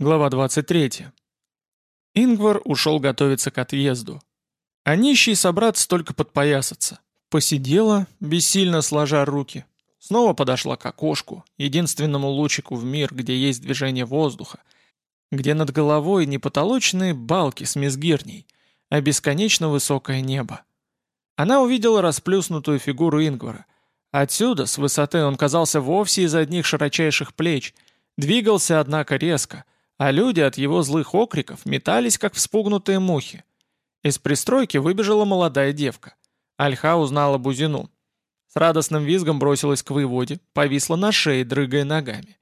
Глава 23. Ингвар ушел готовиться к отъезду. А нищий собрат только подпоясаться. Посидела, бессильно сложа руки. Снова подошла к окошку, единственному лучику в мир, где есть движение воздуха, где над головой не потолочные балки с мизгирней, а бесконечно высокое небо. Она увидела расплюснутую фигуру Ингвара. Отсюда, с высоты, он казался вовсе из одних широчайших плеч, двигался, однако, резко — а люди от его злых окриков метались, как вспугнутые мухи. Из пристройки выбежала молодая девка. Альха узнала Бузину. С радостным визгом бросилась к воеводе, повисла на шее, дрыгая ногами.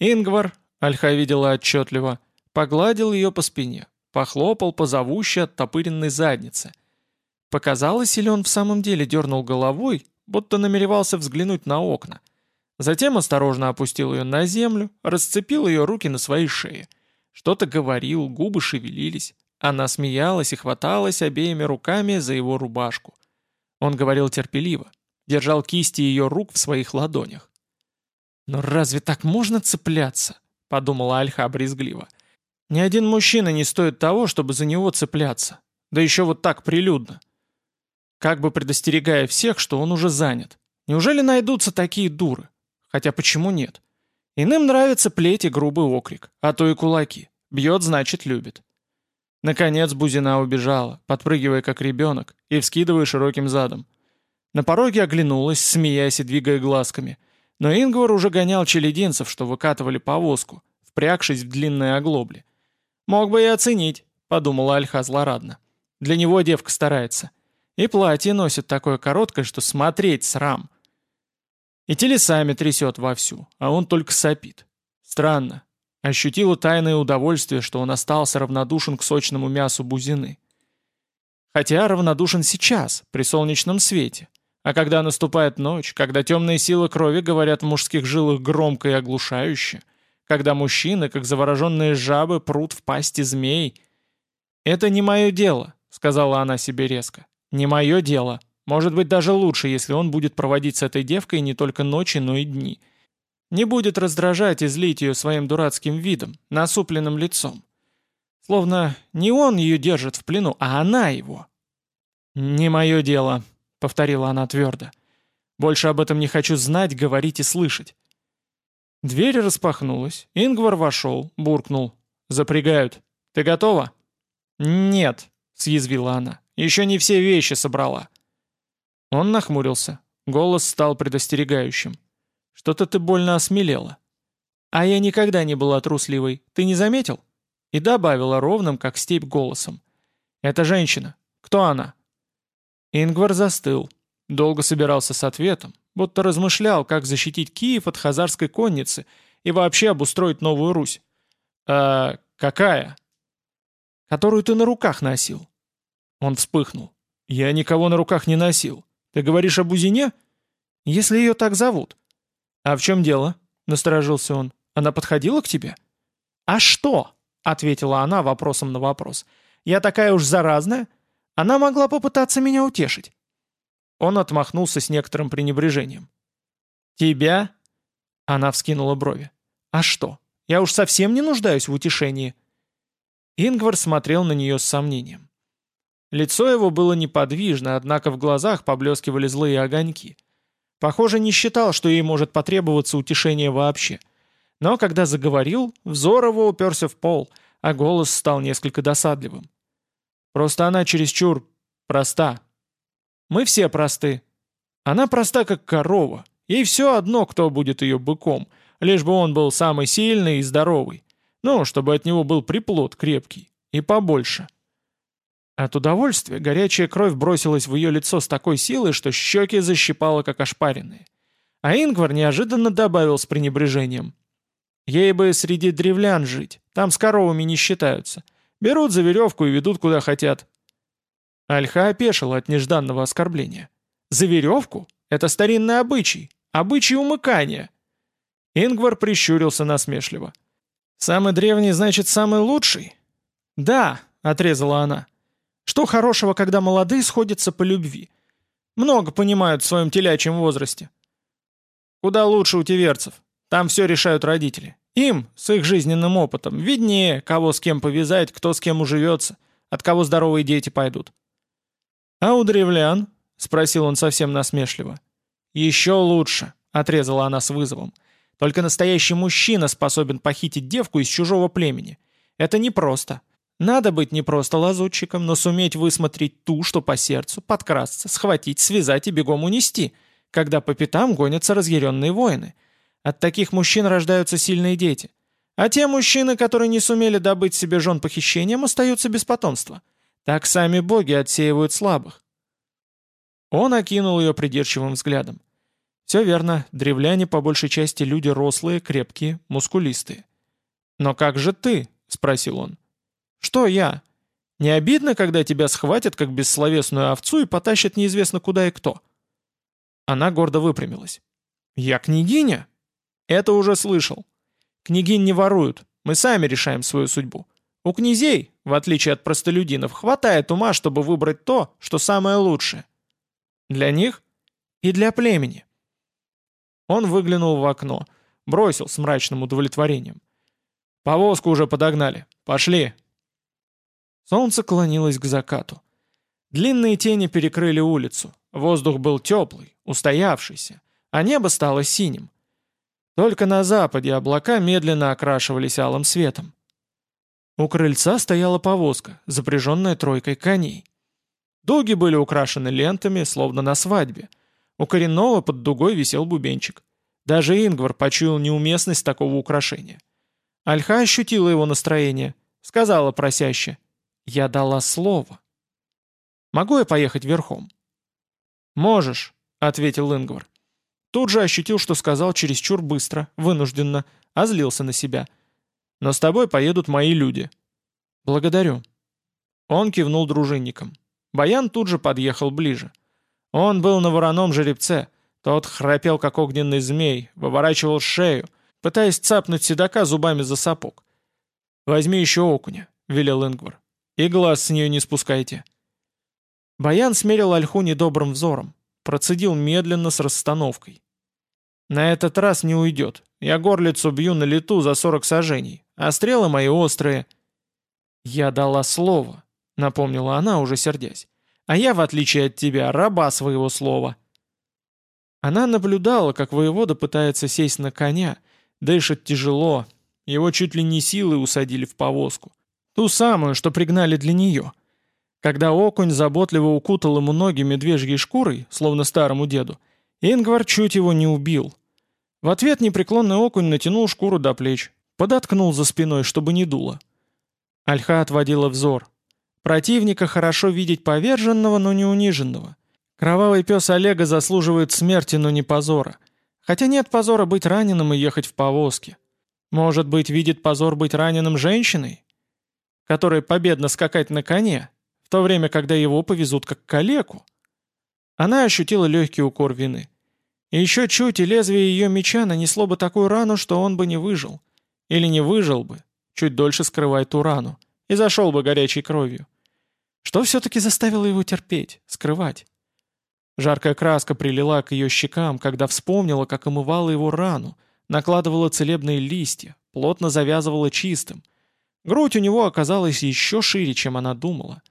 Ингвар, Альха видела отчетливо, погладил ее по спине, похлопал по зовущей оттопыренной заднице. Показалось, или он в самом деле дернул головой, будто намеревался взглянуть на окна. Затем осторожно опустил ее на землю, расцепил ее руки на своей шее. Что-то говорил, губы шевелились. Она смеялась и хваталась обеими руками за его рубашку. Он говорил терпеливо, держал кисти ее рук в своих ладонях. «Но разве так можно цепляться?» — подумала Альха брезгливо. «Ни один мужчина не стоит того, чтобы за него цепляться. Да еще вот так прилюдно. Как бы предостерегая всех, что он уже занят. Неужели найдутся такие дуры? Хотя почему нет? Иным нравится плеть и грубый окрик, а то и кулаки. Бьет, значит, любит. Наконец Бузина убежала, подпрыгивая как ребенок и вскидывая широким задом. На пороге оглянулась, смеясь и двигая глазками. Но Ингвар уже гонял челединцев, что выкатывали повозку, впрягшись в длинные оглобли. «Мог бы и оценить», — подумала Альха злорадно. «Для него девка старается. И платье носит такое короткое, что смотреть срам. И телесами трясет вовсю, а он только сопит. Странно. Ощутила тайное удовольствие, что он остался равнодушен к сочному мясу бузины. Хотя равнодушен сейчас, при солнечном свете. А когда наступает ночь, когда темные силы крови говорят в мужских жилах громко и оглушающе, когда мужчины, как завороженные жабы, прут в пасти змей. «Это не мое дело», — сказала она себе резко. «Не мое дело». Может быть, даже лучше, если он будет проводить с этой девкой не только ночи, но и дни. Не будет раздражать и злить ее своим дурацким видом, насупленным лицом. Словно не он ее держит в плену, а она его. «Не мое дело», — повторила она твердо. «Больше об этом не хочу знать, говорить и слышать». Дверь распахнулась, Ингвар вошел, буркнул. «Запрягают. Ты готова?» «Нет», — съязвила она. «Еще не все вещи собрала». Он нахмурился. Голос стал предостерегающим. «Что-то ты больно осмелела». «А я никогда не была трусливой. Ты не заметил?» И добавила ровным, как степь, голосом. «Это женщина. Кто она?» Ингвар застыл. Долго собирался с ответом, будто размышлял, как защитить Киев от хазарской конницы и вообще обустроить Новую Русь. «А какая?» «Которую ты на руках носил». Он вспыхнул. «Я никого на руках не носил. Ты говоришь о Бузине? Если ее так зовут. А в чем дело? Насторожился он. Она подходила к тебе? А что? Ответила она вопросом на вопрос. Я такая уж заразная. Она могла попытаться меня утешить. Он отмахнулся с некоторым пренебрежением. «Тебя?» Она вскинула брови. «А что? Я уж совсем не нуждаюсь в утешении». Ингвар смотрел на нее с сомнением. Лицо его было неподвижно, однако в глазах поблескивали злые огоньки. Похоже, не считал, что ей может потребоваться утешение вообще. Но когда заговорил, взор его уперся в пол, а голос стал несколько досадливым. Просто она чересчур проста. Мы все просты. Она проста, как корова. Ей все одно, кто будет ее быком, лишь бы он был самый сильный и здоровый. Ну, чтобы от него был приплод крепкий. И побольше. — от удовольствия горячая кровь бросилась в ее лицо с такой силой, что щеки защипало, как ошпаренные. А Ингвар неожиданно добавил с пренебрежением. «Ей бы среди древлян жить, там с коровами не считаются. Берут за веревку и ведут куда хотят». Альха опешила от нежданного оскорбления. «За веревку? Это старинный обычай, обычай умыкания». Ингвар прищурился насмешливо. «Самый древний, значит, самый лучший?» «Да», — отрезала она. Что хорошего, когда молодые сходятся по любви? Много понимают в своем телячьем возрасте. Куда лучше у тиверцев. Там все решают родители. Им, с их жизненным опытом, виднее, кого с кем повязать, кто с кем уживется, от кого здоровые дети пойдут. «А у древлян?» — спросил он совсем насмешливо. «Еще лучше», — отрезала она с вызовом. «Только настоящий мужчина способен похитить девку из чужого племени. Это непросто. Надо быть не просто лазутчиком, но суметь высмотреть ту, что по сердцу, подкрасться, схватить, связать и бегом унести, когда по пятам гонятся разъяренные воины. От таких мужчин рождаются сильные дети. А те мужчины, которые не сумели добыть себе жен похищением, остаются без потомства. Так сами боги отсеивают слабых. Он окинул ее придирчивым взглядом. Все верно, древляне по большей части люди рослые, крепкие, мускулистые. «Но как же ты?» — спросил он. «Что я? Не обидно, когда тебя схватят, как бессловесную овцу, и потащат неизвестно куда и кто?» Она гордо выпрямилась. «Я княгиня?» «Это уже слышал. Княгинь не воруют, мы сами решаем свою судьбу. У князей, в отличие от простолюдинов, хватает ума, чтобы выбрать то, что самое лучшее. Для них и для племени. Он выглянул в окно, бросил с мрачным удовлетворением. «Повозку уже подогнали. Пошли!» Солнце клонилось к закату. Длинные тени перекрыли улицу. Воздух был теплый, устоявшийся, а небо стало синим. Только на западе облака медленно окрашивались алым светом. У крыльца стояла повозка, запряженная тройкой коней. Дуги были украшены лентами, словно на свадьбе. У коренного под дугой висел бубенчик. Даже Ингвар почуял неуместность такого украшения. Альха ощутила его настроение, сказала просяще, «Я дала слово». «Могу я поехать верхом?» «Можешь», — ответил Ингвар. Тут же ощутил, что сказал чересчур быстро, вынужденно, а злился на себя — но с тобой поедут мои люди». «Благодарю». Он кивнул дружинникам. Баян тут же подъехал ближе. Он был на вороном жеребце. Тот храпел, как огненный змей, выворачивал шею, пытаясь цапнуть седока зубами за сапог. «Возьми еще окуня», — велел Ингвар. «И глаз с нее не спускайте». Баян смерил Ольху недобрым взором, процедил медленно с расстановкой. «На этот раз не уйдет. Я горлицу бью на лету за сорок сажений а стрелы мои острые». «Я дала слово», — напомнила она, уже сердясь. «А я, в отличие от тебя, раба своего слова». Она наблюдала, как воевода пытается сесть на коня, дышит тяжело, его чуть ли не силой усадили в повозку. Ту самую, что пригнали для нее. Когда окунь заботливо укутал ему ноги медвежьей шкурой, словно старому деду, Ингвар чуть его не убил. В ответ непреклонный окунь натянул шкуру до плеч, Подоткнул за спиной, чтобы не дуло. Альха отводила взор. Противника хорошо видеть поверженного, но не униженного. Кровавый пес Олега заслуживает смерти, но не позора. Хотя нет позора быть раненым и ехать в повозке. Может быть, видит позор быть раненым женщиной, которой победно скакать на коне, в то время, когда его повезут как калеку? Она ощутила легкий укор вины. И еще чуть, и лезвие ее меча нанесло бы такую рану, что он бы не выжил. Или не выжил бы, чуть дольше скрывая ту рану, и зашел бы горячей кровью. Что все-таки заставило его терпеть, скрывать? Жаркая краска прилила к ее щекам, когда вспомнила, как омывала его рану, накладывала целебные листья, плотно завязывала чистым. Грудь у него оказалась еще шире, чем она думала.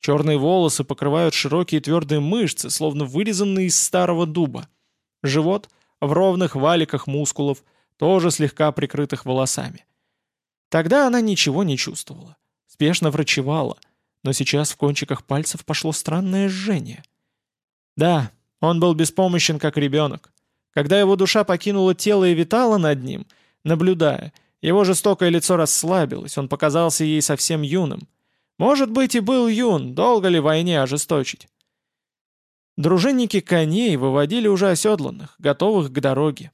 Черные волосы покрывают широкие твердые мышцы, словно вырезанные из старого дуба. Живот в ровных валиках мускулов, тоже слегка прикрытых волосами. Тогда она ничего не чувствовала, спешно врачевала, но сейчас в кончиках пальцев пошло странное жжение. Да, он был беспомощен, как ребенок. Когда его душа покинула тело и витала над ним, наблюдая, его жестокое лицо расслабилось, он показался ей совсем юным. Может быть, и был юн, долго ли войне ожесточить? Дружинники коней выводили уже оседланных, готовых к дороге.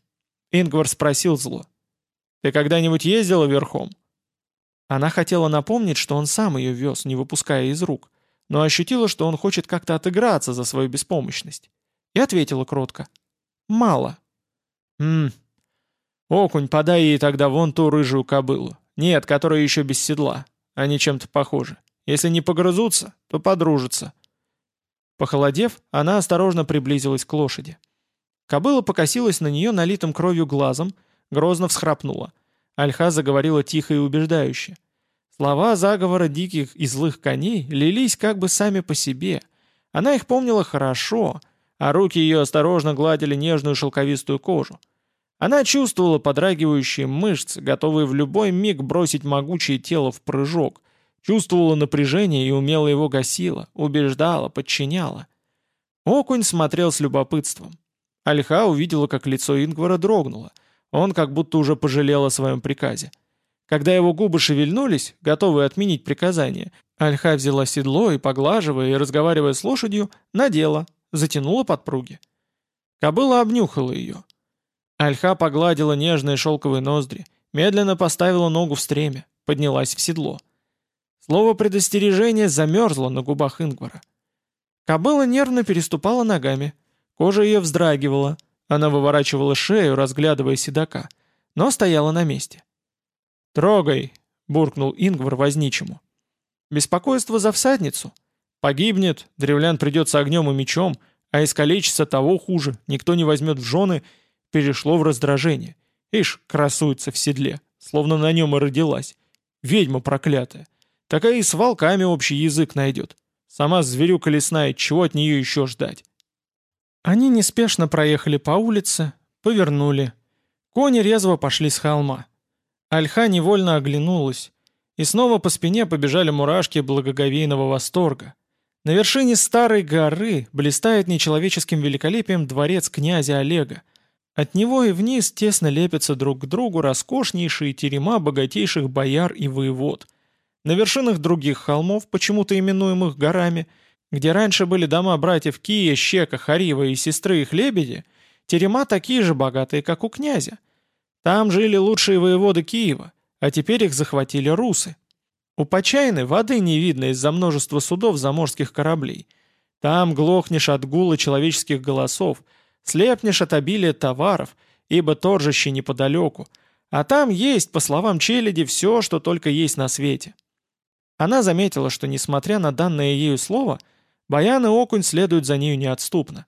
Ингвар спросил зло. «Ты когда-нибудь ездила верхом?» Она хотела напомнить, что он сам ее вез, не выпуская из рук, но ощутила, что он хочет как-то отыграться за свою беспомощность. И ответила кротко. «Мало». «Ммм. Окунь, подай ей тогда вон ту рыжую кобылу. Нет, которая еще без седла. Они чем-то похожи. Если не погрызутся, то подружатся». Похолодев, она осторожно приблизилась к лошади. Кобыла покосилась на нее налитым кровью глазом, грозно всхрапнула. Альха заговорила тихо и убеждающе. Слова заговора диких и злых коней лились как бы сами по себе. Она их помнила хорошо, а руки ее осторожно гладили нежную шелковистую кожу. Она чувствовала подрагивающие мышцы, готовые в любой миг бросить могучее тело в прыжок, чувствовала напряжение и умело его гасила, убеждала, подчиняла. Окунь смотрел с любопытством. Альха увидела, как лицо Ингвара дрогнуло. Он как будто уже пожалел о своем приказе. Когда его губы шевельнулись, готовые отменить приказание, Альха взяла седло и, поглаживая и разговаривая с лошадью, надела, затянула подпруги. Кобыла обнюхала ее. Альха погладила нежные шелковые ноздри, медленно поставила ногу в стремя, поднялась в седло. Слово предостережения замерзло на губах Ингвара. Кобыла нервно переступала ногами. Кожа ее вздрагивала. Она выворачивала шею, разглядывая седока, но стояла на месте. «Трогай!» — буркнул Ингвар возничему. «Беспокойство за всадницу. Погибнет, древлян придется огнем и мечом, а искалечится того хуже, никто не возьмет в жены, перешло в раздражение. Ишь, красуется в седле, словно на нем и родилась. Ведьма проклятая. Такая и с волками общий язык найдет. Сама зверюка лесная, чего от нее еще ждать? Они неспешно проехали по улице, повернули. Кони резво пошли с холма. Альха невольно оглянулась, и снова по спине побежали мурашки благоговейного восторга. На вершине старой горы блистает нечеловеческим великолепием дворец князя Олега. От него и вниз тесно лепятся друг к другу роскошнейшие терема богатейших бояр и воевод — на вершинах других холмов, почему-то именуемых горами, где раньше были дома братьев Кия, Щека, Харива и сестры их Лебеди, терема такие же богатые, как у князя. Там жили лучшие воеводы Киева, а теперь их захватили русы. У Почайны воды не видно из-за множества судов заморских кораблей. Там глохнешь от гула человеческих голосов, слепнешь от обилия товаров, ибо торжище неподалеку, а там есть, по словам Челяди, все, что только есть на свете. Она заметила, что, несмотря на данное ею слово, Баян и Окунь следуют за нею неотступно.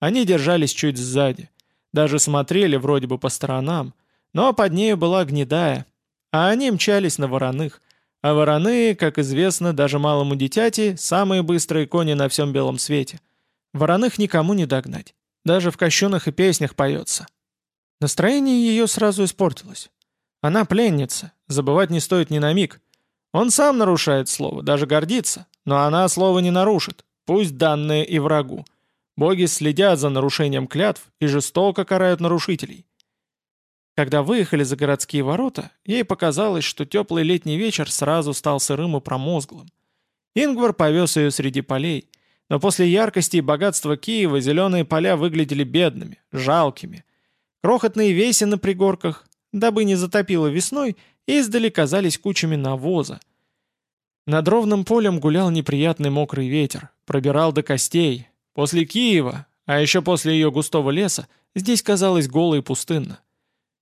Они держались чуть сзади, даже смотрели вроде бы по сторонам, но под нею была гнедая, а они мчались на вороных, а вороны, как известно даже малому дитяти, самые быстрые кони на всем белом свете. Вороных никому не догнать, даже в кощунах и песнях поется. Настроение ее сразу испортилось. Она пленница, забывать не стоит ни на миг — он сам нарушает слово, даже гордится, но она слово не нарушит, пусть данное и врагу. Боги следят за нарушением клятв и жестоко карают нарушителей. Когда выехали за городские ворота, ей показалось, что теплый летний вечер сразу стал сырым и промозглым. Ингвар повез ее среди полей, но после яркости и богатства Киева зеленые поля выглядели бедными, жалкими. Крохотные веси на пригорках, дабы не затопило весной, издали казались кучами навоза. Над ровным полем гулял неприятный мокрый ветер, пробирал до костей. После Киева, а еще после ее густого леса, здесь казалось голо и пустынно.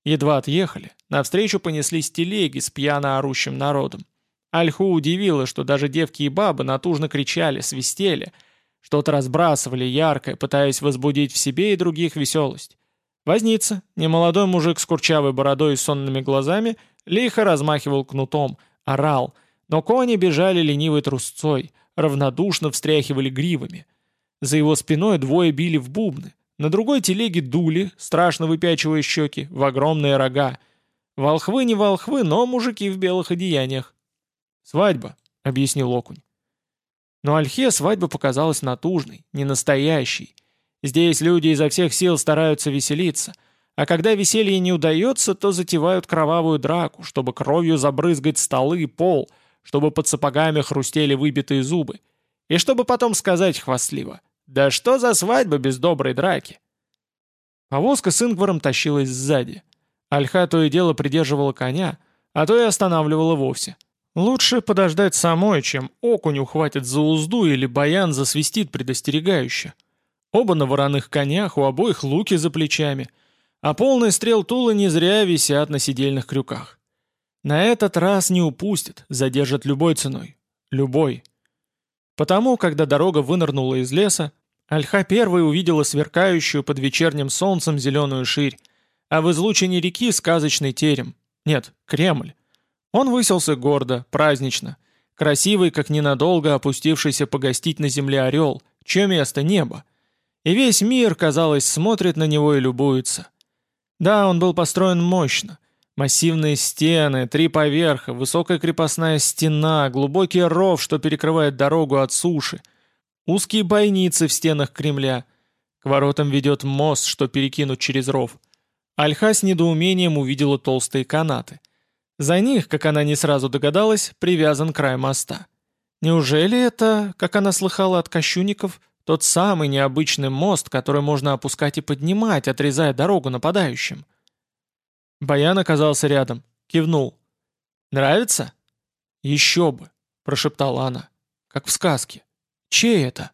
Едва отъехали, навстречу понеслись телеги с пьяно орущим народом. Альху удивило, что даже девки и бабы натужно кричали, свистели, что-то разбрасывали яркое, пытаясь возбудить в себе и других веселость. Возница, немолодой мужик с курчавой бородой и сонными глазами, лихо размахивал кнутом, орал, но кони бежали ленивой трусцой, равнодушно встряхивали гривами. За его спиной двое били в бубны, на другой телеге дули, страшно выпячивая щеки, в огромные рога. Волхвы не волхвы, но мужики в белых одеяниях. «Свадьба», — объяснил окунь. Но Альхе свадьба показалась натужной, ненастоящей, Здесь люди изо всех сил стараются веселиться, а когда веселье не удается, то затевают кровавую драку, чтобы кровью забрызгать столы и пол, чтобы под сапогами хрустели выбитые зубы, и чтобы потом сказать хвастливо «Да что за свадьба без доброй драки?» Повозка с Ингваром тащилась сзади. Альха то и дело придерживала коня, а то и останавливала вовсе. Лучше подождать самой, чем окунь ухватит за узду или баян засвистит предостерегающе. Оба на вороных конях, у обоих луки за плечами, а полный стрел Тула не зря висят на сидельных крюках. На этот раз не упустят, задержат любой ценой. Любой. Потому, когда дорога вынырнула из леса, Альха первой увидела сверкающую под вечерним солнцем зеленую ширь, а в излучине реки сказочный терем. Нет, Кремль. Он выселся гордо, празднично. Красивый, как ненадолго опустившийся погостить на земле орел, чье место небо. И весь мир, казалось, смотрит на него и любуется. Да, он был построен мощно. Массивные стены, три поверха, высокая крепостная стена, глубокий ров, что перекрывает дорогу от суши, узкие бойницы в стенах Кремля. К воротам ведет мост, что перекинут через ров. Альха с недоумением увидела толстые канаты. За них, как она не сразу догадалась, привязан край моста. Неужели это, как она слыхала от кощунников, тот самый необычный мост, который можно опускать и поднимать, отрезая дорогу нападающим? Баян оказался рядом, кивнул. «Нравится?» «Еще бы», — прошептала она, — «как в сказке. Чей это?»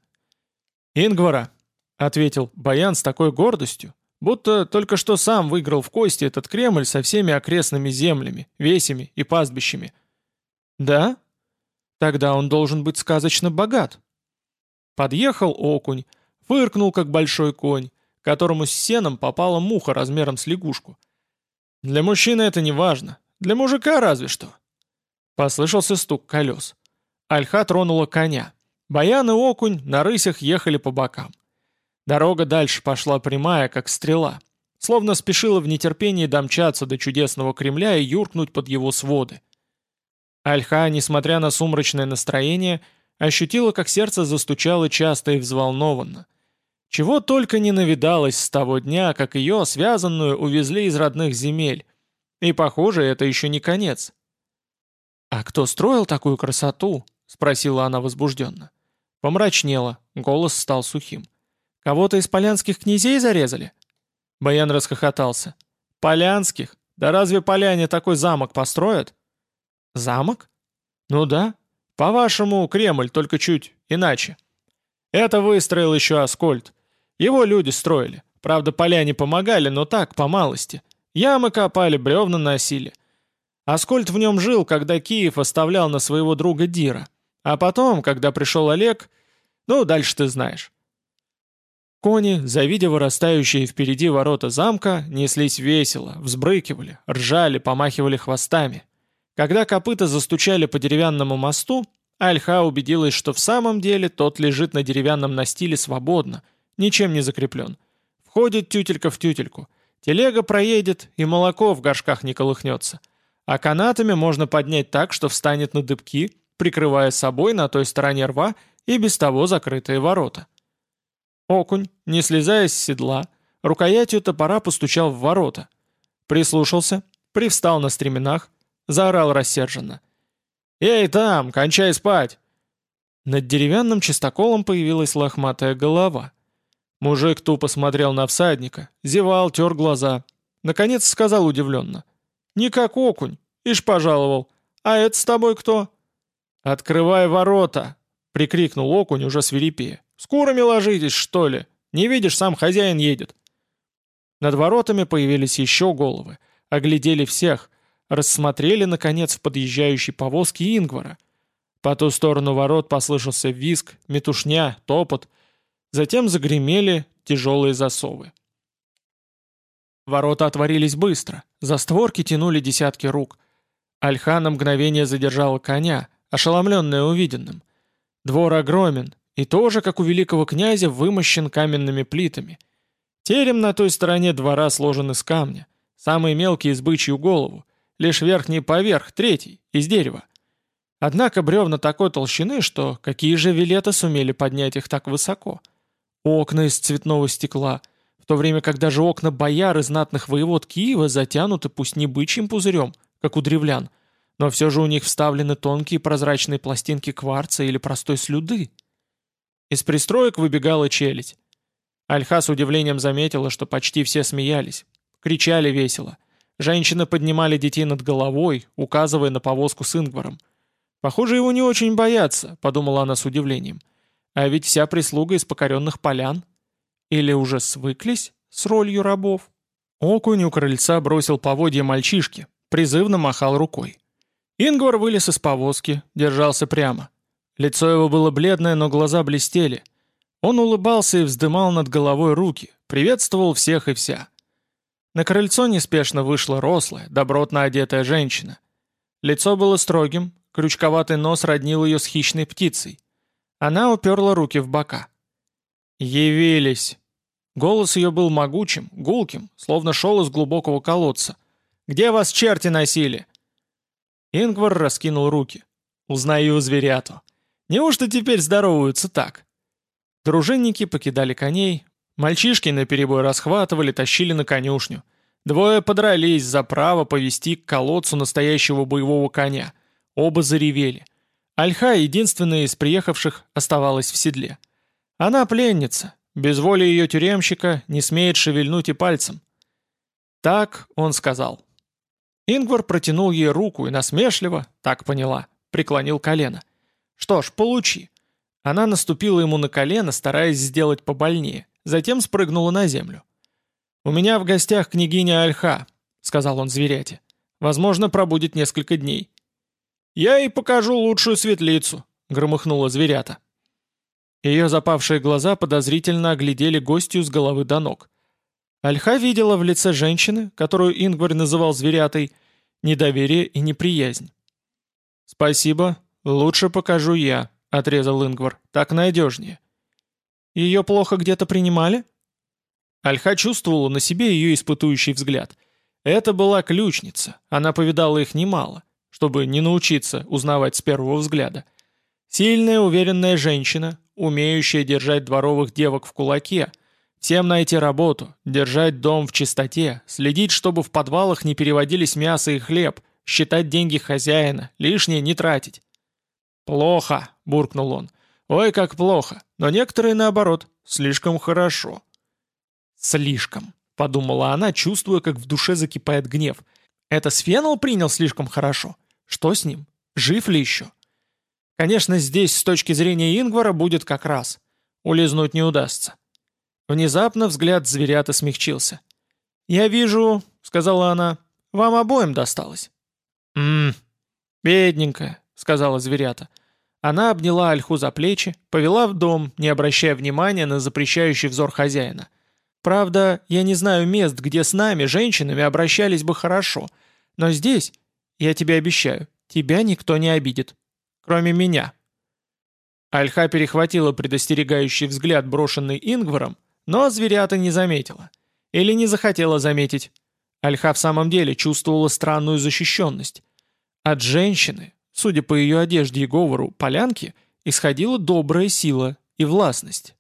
«Ингвара», — ответил Баян с такой гордостью, будто только что сам выиграл в кости этот Кремль со всеми окрестными землями, весями и пастбищами. «Да? Тогда он должен быть сказочно богат». Подъехал окунь, фыркнул, как большой конь, которому с сеном попала муха размером с лягушку — для мужчины это не важно. Для мужика разве что. Послышался стук колес. Альха тронула коня. Баян и окунь на рысях ехали по бокам. Дорога дальше пошла прямая, как стрела. Словно спешила в нетерпении домчаться до чудесного Кремля и юркнуть под его своды. Альха, несмотря на сумрачное настроение, ощутила, как сердце застучало часто и взволнованно. Чего только не навидалось с того дня, как ее, связанную, увезли из родных земель. И, похоже, это еще не конец. «А кто строил такую красоту?» — спросила она возбужденно. Помрачнела, голос стал сухим. «Кого-то из полянских князей зарезали?» Баян расхохотался. «Полянских? Да разве поляне такой замок построят?» «Замок?» «Ну да. По-вашему, Кремль, только чуть иначе. Это выстроил еще Аскольд. Его люди строили. Правда, поляне помогали, но так, по малости. Ямы копали, бревна носили. Аскольд в нем жил, когда Киев оставлял на своего друга Дира. А потом, когда пришел Олег... Ну, дальше ты знаешь. Кони, завидя вырастающие впереди ворота замка, неслись весело, взбрыкивали, ржали, помахивали хвостами. Когда копыта застучали по деревянному мосту, Альха убедилась, что в самом деле тот лежит на деревянном настиле свободно — ничем не закреплен. Входит тютелька в тютельку. Телега проедет, и молоко в горшках не колыхнется. А канатами можно поднять так, что встанет на дыбки, прикрывая собой на той стороне рва и без того закрытые ворота. Окунь, не слезая с седла, рукоятью топора постучал в ворота. Прислушался, привстал на стременах, заорал рассерженно. «Эй, там, кончай спать!» Над деревянным чистоколом появилась лохматая голова. Мужик тупо смотрел на всадника, зевал, тер глаза. Наконец сказал удивленно. «Не как окунь, ишь пожаловал. А это с тобой кто?» «Открывай ворота!» — прикрикнул окунь уже свирепее. «С курами ложитесь, что ли? Не видишь, сам хозяин едет». Над воротами появились еще головы, оглядели всех, рассмотрели, наконец, в подъезжающей повозке Ингвара. По ту сторону ворот послышался визг, метушня, топот — Затем загремели тяжелые засовы. Ворота отворились быстро, за створки тянули десятки рук. Альха на мгновение задержала коня, ошеломленная увиденным. Двор огромен, и тоже, как у великого князя, вымощен каменными плитами. Терем на той стороне двора сложен из камня, самые мелкие с бычью голову, лишь верхний поверх, третий, из дерева. Однако бревна такой толщины, что какие же вилеты сумели поднять их так высоко — окна из цветного стекла, в то время как даже окна бояр и знатных воевод Киева затянуты пусть не бычьим пузырем, как у древлян, но все же у них вставлены тонкие прозрачные пластинки кварца или простой слюды. Из пристроек выбегала челядь. Альха с удивлением заметила, что почти все смеялись, кричали весело. Женщины поднимали детей над головой, указывая на повозку с Ингваром. «Похоже, его не очень боятся», — подумала она с удивлением. — а ведь вся прислуга из покоренных полян. Или уже свыклись с ролью рабов? Окунь у крыльца бросил поводья мальчишки, призывно махал рукой. Ингвар вылез из повозки, держался прямо. Лицо его было бледное, но глаза блестели. Он улыбался и вздымал над головой руки, приветствовал всех и вся. На крыльцо неспешно вышла рослая, добротно одетая женщина. Лицо было строгим, крючковатый нос роднил ее с хищной птицей. Она уперла руки в бока. «Явились!» Голос ее был могучим, гулким, словно шел из глубокого колодца. «Где вас черти носили?» Ингвар раскинул руки. «Узнаю зверяту. Неужто теперь здороваются так?» Дружинники покидали коней, мальчишки наперебой расхватывали, тащили на конюшню. Двое подрались за право повести к колодцу настоящего боевого коня. Оба заревели. Альха, единственная из приехавших, оставалась в седле. Она пленница, без воли ее тюремщика не смеет шевельнуть и пальцем. Так он сказал. Ингвар протянул ей руку и насмешливо, так поняла, преклонил колено. «Что ж, получи. Она наступила ему на колено, стараясь сделать побольнее, затем спрыгнула на землю. «У меня в гостях княгиня Альха», — сказал он зверяте. «Возможно, пробудет несколько дней». «Я ей покажу лучшую светлицу», — громыхнула зверята. Ее запавшие глаза подозрительно оглядели гостью с головы до ног. Альха видела в лице женщины, которую Ингварь называл зверятой, недоверие и неприязнь. «Спасибо, лучше покажу я», — отрезал Ингвар. «Так надежнее». «Ее плохо где-то принимали?» Альха чувствовала на себе ее испытующий взгляд. Это была ключница, она повидала их немало, чтобы не научиться узнавать с первого взгляда. Сильная, уверенная женщина, умеющая держать дворовых девок в кулаке, всем найти работу, держать дом в чистоте, следить, чтобы в подвалах не переводились мясо и хлеб, считать деньги хозяина, лишнее не тратить. «Плохо», — буркнул он. «Ой, как плохо. Но некоторые, наоборот, слишком хорошо». «Слишком», — подумала она, чувствуя, как в душе закипает гнев. «Это Сфенол принял слишком хорошо? Что с ним? Жив ли еще?» Конечно, здесь, с точки зрения Ингвара, будет как раз. Улизнуть не удастся. Внезапно взгляд зверята смягчился. «Я вижу», — сказала она, — «вам обоим досталось». «Ммм, бедненькая», — сказала зверята. Она обняла Альху за плечи, повела в дом, не обращая внимания на запрещающий взор хозяина. «Правда, я не знаю мест, где с нами, женщинами, обращались бы хорошо, но здесь, я тебе обещаю, тебя никто не обидит. Кроме меня». Альха перехватила предостерегающий взгляд, брошенный Ингваром, но зверята не заметила. Или не захотела заметить. Альха в самом деле чувствовала странную защищенность. От женщины, Судя по ее одежде и говору, полянки, исходила добрая сила и властность.